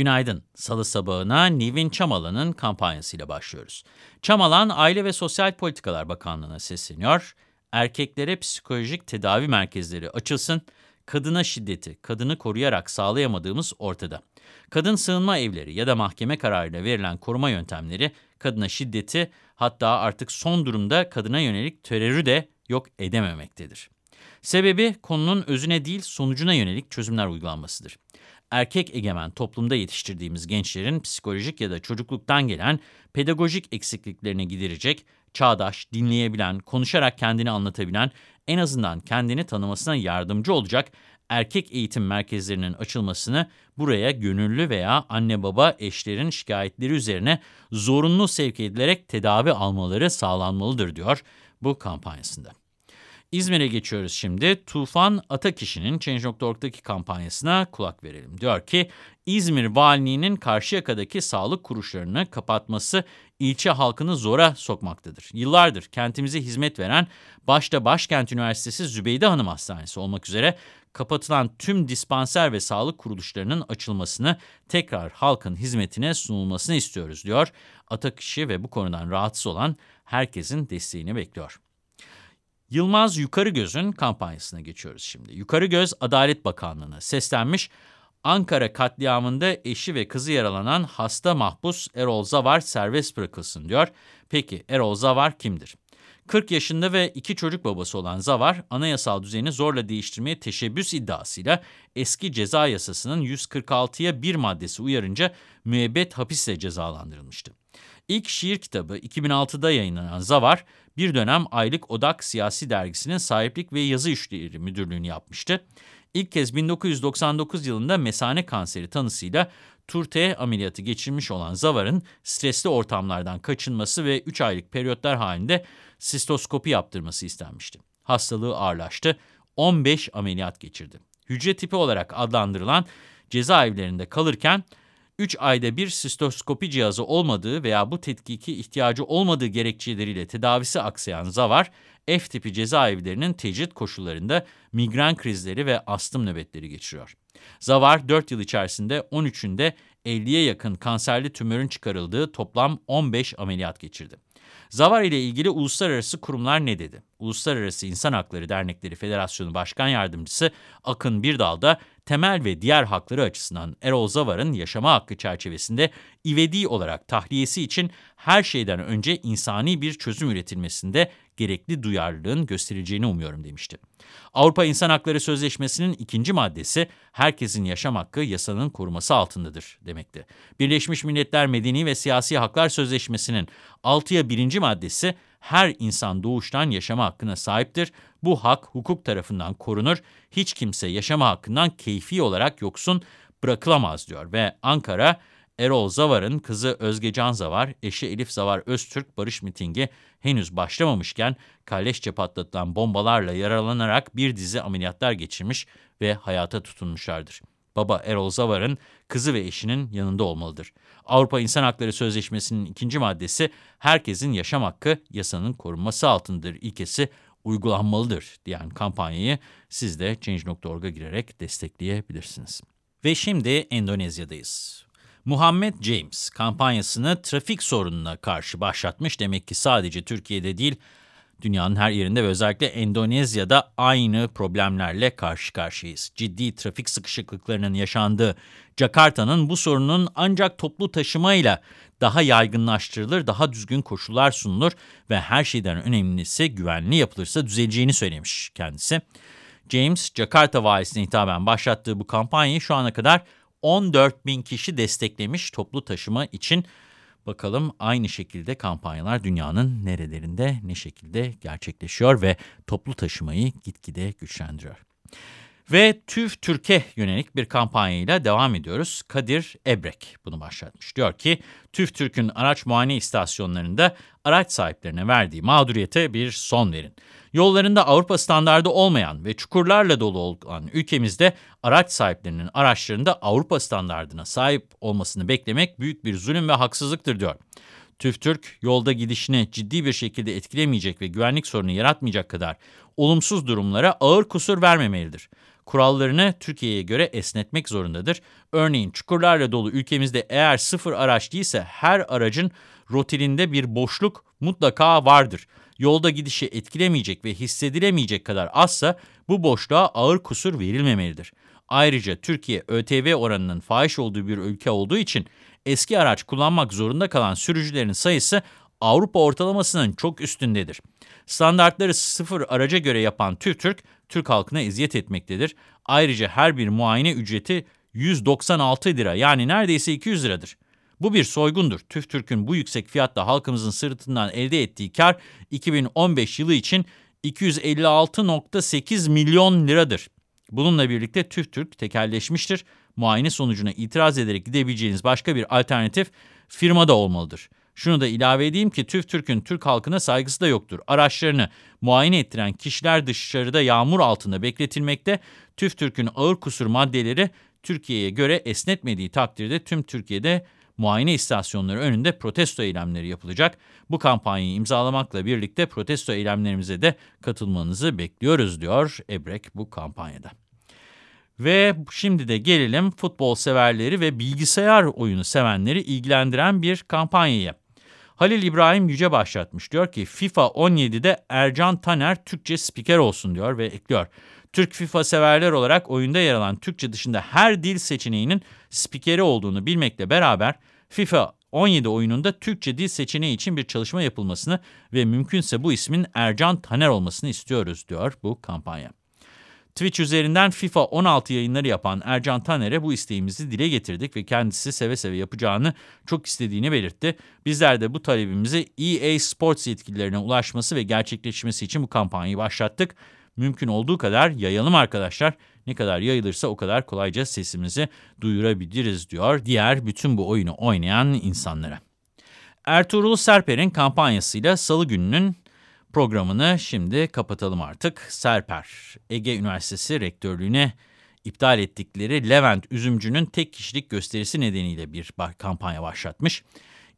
Günaydın. Salı sabahına Nivin Çamalan'ın kampanyasıyla başlıyoruz. Çamalan, Aile ve Sosyal Politikalar Bakanlığı'na sesleniyor. Erkeklere psikolojik tedavi merkezleri açılsın. Kadına şiddeti, kadını koruyarak sağlayamadığımız ortada. Kadın sığınma evleri ya da mahkeme kararıyla verilen koruma yöntemleri kadına şiddeti hatta artık son durumda kadına yönelik terörü de yok edememektedir. Sebebi konunun özüne değil sonucuna yönelik çözümler uygulanmasıdır erkek egemen toplumda yetiştirdiğimiz gençlerin psikolojik ya da çocukluktan gelen pedagojik eksikliklerini giderecek, çağdaş, dinleyebilen, konuşarak kendini anlatabilen, en azından kendini tanımasına yardımcı olacak erkek eğitim merkezlerinin açılmasını buraya gönüllü veya anne baba eşlerin şikayetleri üzerine zorunlu sevk edilerek tedavi almaları sağlanmalıdır diyor bu kampanyasında. İzmir'e geçiyoruz şimdi. Tufan Atakişi'nin Change.org'daki kampanyasına kulak verelim. Diyor ki İzmir Valiliğinin Karşıyaka'daki sağlık kuruluşlarını kapatması ilçe halkını zora sokmaktadır. Yıllardır kentimize hizmet veren başta Başkent Üniversitesi Zübeyde Hanım Hastanesi olmak üzere kapatılan tüm dispanser ve sağlık kuruluşlarının açılmasını tekrar halkın hizmetine sunulmasını istiyoruz diyor. Atakişi ve bu konudan rahatsız olan herkesin desteğini bekliyor. Yılmaz Yukarıgöz'ün kampanyasına geçiyoruz şimdi. Yukarıgöz Adalet Bakanlığı'na seslenmiş. Ankara katliamında eşi ve kızı yaralanan hasta mahpus Erol Zavar serbest bırakılsın diyor. Peki Erol Zavar kimdir? 40 yaşında ve iki çocuk babası olan Zavar, anayasal düzeni zorla değiştirmeye teşebbüs iddiasıyla eski ceza yasasının 146'ya bir maddesi uyarınca müebbet hapisle cezalandırılmıştı. İlk şiir kitabı 2006'da yayınlanan Zavar, bir dönem Aylık Odak Siyasi Dergisi'nin sahiplik ve yazı işleri müdürlüğünü yapmıştı. İlk kez 1999 yılında mesane kanseri tanısıyla Turte ameliyatı geçirmiş olan Zavar'ın stresli ortamlardan kaçınması ve 3 aylık periyotlar halinde sistoskopi yaptırması istenmişti. Hastalığı ağırlaştı, 15 ameliyat geçirdi. Hücre tipi olarak adlandırılan cezaevlerinde kalırken 3 ayda bir sistoskopi cihazı olmadığı veya bu tetkiki ihtiyacı olmadığı gerekçeleriyle tedavisi aksayan Zavar, F tipi cezaevlerinin tecrit koşullarında migren krizleri ve astım nöbetleri geçiriyor. Zavar 4 yıl içerisinde 13'ünde 50'ye yakın kanserli tümörün çıkarıldığı toplam 15 ameliyat geçirdi. Zavar ile ilgili uluslararası kurumlar ne dedi? Uluslararası İnsan Hakları Dernekleri Federasyonu Başkan Yardımcısı Akın Birdal da temel ve diğer hakları açısından Erol Zavar'ın yaşama hakkı çerçevesinde ivedi olarak tahliyesi için her şeyden önce insani bir çözüm üretilmesinde gerekli duyarlılığın gösterileceğini umuyorum demişti. Avrupa İnsan Hakları Sözleşmesi'nin ikinci maddesi herkesin yaşam hakkı yasanın koruması altındadır demekti. Birleşmiş Milletler Medeni ve Siyasi Haklar Sözleşmesi'nin 6'ya birinci maddesi her insan doğuştan yaşama hakkına sahiptir. Bu hak hukuk tarafından korunur. Hiç kimse yaşama hakkından keyfi olarak yoksun bırakılamaz diyor ve Ankara Erol Zavar'ın kızı Özge Can Zavar, eşi Elif Zavar Öztürk barış mitingi henüz başlamamışken kalleşçe patlatılan bombalarla yaralanarak bir dizi ameliyatlar geçirmiş ve hayata tutunmuşlardır. Baba Erol Zavar'ın kızı ve eşinin yanında olmalıdır. Avrupa İnsan Hakları Sözleşmesi'nin ikinci maddesi herkesin yaşam hakkı yasanın korunması altındır ilkesi uygulanmalıdır diyen kampanyayı siz de Change.org'a girerek destekleyebilirsiniz. Ve şimdi Endonezya'dayız. Muhammed James kampanyasını trafik sorununa karşı başlatmış. Demek ki sadece Türkiye'de değil, dünyanın her yerinde ve özellikle Endonezya'da aynı problemlerle karşı karşıyayız. Ciddi trafik sıkışıklıklarının yaşandığı Jakarta'nın bu sorunun ancak toplu taşımayla daha yaygınlaştırılır, daha düzgün koşullar sunulur ve her şeyden önemlisi güvenli yapılırsa düzeleceğini söylemiş kendisi. James, Jakarta valisine hitaben başlattığı bu kampanyayı şu ana kadar 14 bin kişi desteklemiş toplu taşıma için. Bakalım aynı şekilde kampanyalar dünyanın nerelerinde ne şekilde gerçekleşiyor ve toplu taşımayı gitgide güçlendiriyor. Ve TÜV Türkiye yönelik bir kampanyayla devam ediyoruz. Kadir Ebrek bunu başlatmış. Diyor ki TÜV Türk'ün araç muayene istasyonlarında araç sahiplerine verdiği mağduriyete bir son verin. Yollarında Avrupa standardı olmayan ve çukurlarla dolu olan ülkemizde araç sahiplerinin araçlarında Avrupa standardına sahip olmasını beklemek büyük bir zulüm ve haksızlıktır diyor. TÜVTÜRK yolda gidişini ciddi bir şekilde etkilemeyecek ve güvenlik sorunu yaratmayacak kadar olumsuz durumlara ağır kusur vermemelidir kurallarını Türkiye'ye göre esnetmek zorundadır. Örneğin çukurlarla dolu ülkemizde eğer sıfır araç değilse her aracın rotilinde bir boşluk mutlaka vardır. Yolda gidişi etkilemeyecek ve hissedilemeyecek kadar azsa bu boşluğa ağır kusur verilmemelidir. Ayrıca Türkiye ÖTV oranının fahiş olduğu bir ülke olduğu için eski araç kullanmak zorunda kalan sürücülerin sayısı Avrupa ortalamasının çok üstündedir. Standartları sıfır araca göre yapan TÜRTÜRK, Türk halkına eziyet etmektedir. Ayrıca her bir muayene ücreti 196 lira yani neredeyse 200 liradır. Bu bir soygundur. TÜRTÜRK'ün bu yüksek fiyatta halkımızın sırtından elde ettiği kar 2015 yılı için 256.8 milyon liradır. Bununla birlikte TÜRTÜRK tekelleşmiştir. Muayene sonucuna itiraz ederek gidebileceğiniz başka bir alternatif firmada olmalıdır. Şunu da ilave edeyim ki TÜRTÜRK'ün Türk halkına saygısı da yoktur. Araçlarını muayene ettiren kişiler dışarıda yağmur altında bekletilmekte. TÜRTÜRK'ün ağır kusur maddeleri Türkiye'ye göre esnetmediği takdirde tüm Türkiye'de muayene istasyonları önünde protesto eylemleri yapılacak. Bu kampanyayı imzalamakla birlikte protesto eylemlerimize de katılmanızı bekliyoruz diyor Ebrek bu kampanyada. Ve şimdi de gelelim futbol severleri ve bilgisayar oyunu sevenleri ilgilendiren bir kampanyaya. Halil İbrahim Yüce başlatmış. Diyor ki FIFA 17'de Ercan Taner Türkçe spiker olsun diyor ve ekliyor. Türk FIFA severler olarak oyunda yer alan Türkçe dışında her dil seçeneğinin spikeri olduğunu bilmekle beraber FIFA 17 oyununda Türkçe dil seçeneği için bir çalışma yapılmasını ve mümkünse bu ismin Ercan Taner olmasını istiyoruz diyor bu kampanya. Twitch üzerinden FIFA 16 yayınları yapan Ercan Taner'e bu isteğimizi dile getirdik ve kendisi seve seve yapacağını çok istediğini belirtti. Bizler de bu talebimizi EA Sports yetkililerine ulaşması ve gerçekleşmesi için bu kampanyayı başlattık. Mümkün olduğu kadar yayalım arkadaşlar. Ne kadar yayılırsa o kadar kolayca sesimizi duyurabiliriz diyor diğer bütün bu oyunu oynayan insanlara. Ertuğrul Serper'in kampanyasıyla salı gününün programını şimdi kapatalım artık. Serper, Ege Üniversitesi Rektörlüğü'ne iptal ettikleri Levent Üzümcü'nün tek kişilik gösterisi nedeniyle bir kampanya başlatmış.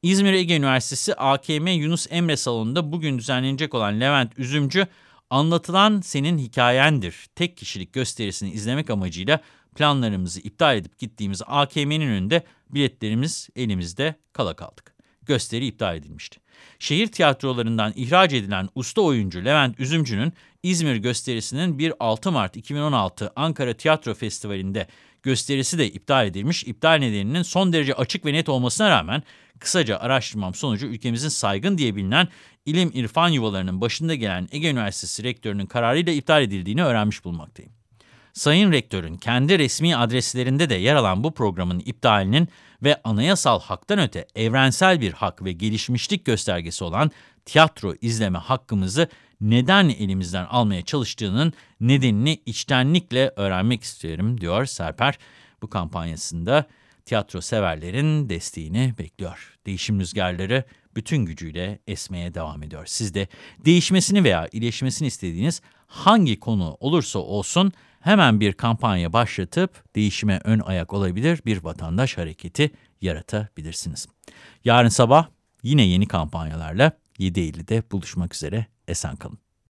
İzmir Ege Üniversitesi AKM Yunus Emre Salonu'nda bugün düzenlenecek olan Levent Üzümcü, anlatılan senin hikayendir tek kişilik gösterisini izlemek amacıyla planlarımızı iptal edip gittiğimiz AKM'nin önünde biletlerimiz elimizde kala kaldık. Gösteri iptal edilmişti. Şehir tiyatrolarından ihraç edilen usta oyuncu Levent Üzümcü'nün İzmir gösterisinin 1-6 Mart 2016 Ankara Tiyatro Festivali'nde gösterisi de iptal edilmiş. İptal nedeninin son derece açık ve net olmasına rağmen kısaca araştırmam sonucu ülkemizin saygın diye bilinen ilim irfan yuvalarının başında gelen Ege Üniversitesi rektörünün kararıyla iptal edildiğini öğrenmiş bulmaktayım. Sayın Rektörün kendi resmi adreslerinde de yer alan bu programın iptalinin ve anayasal haktan öte evrensel bir hak ve gelişmişlik göstergesi olan tiyatro izleme hakkımızı neden elimizden almaya çalıştığının nedenini içtenlikle öğrenmek istiyorum diyor Serper. Bu kampanyasında tiyatro severlerin desteğini bekliyor. Değişim rüzgarları bütün gücüyle esmeye devam ediyor. Siz de değişmesini veya iyileşmesini istediğiniz hangi konu olursa olsun hemen bir kampanya başlatıp değişime ön ayak olabilir bir vatandaş hareketi yaratabilirsiniz. Yarın sabah yine yeni kampanyalarla 7.50'de buluşmak üzere. Esen kalın.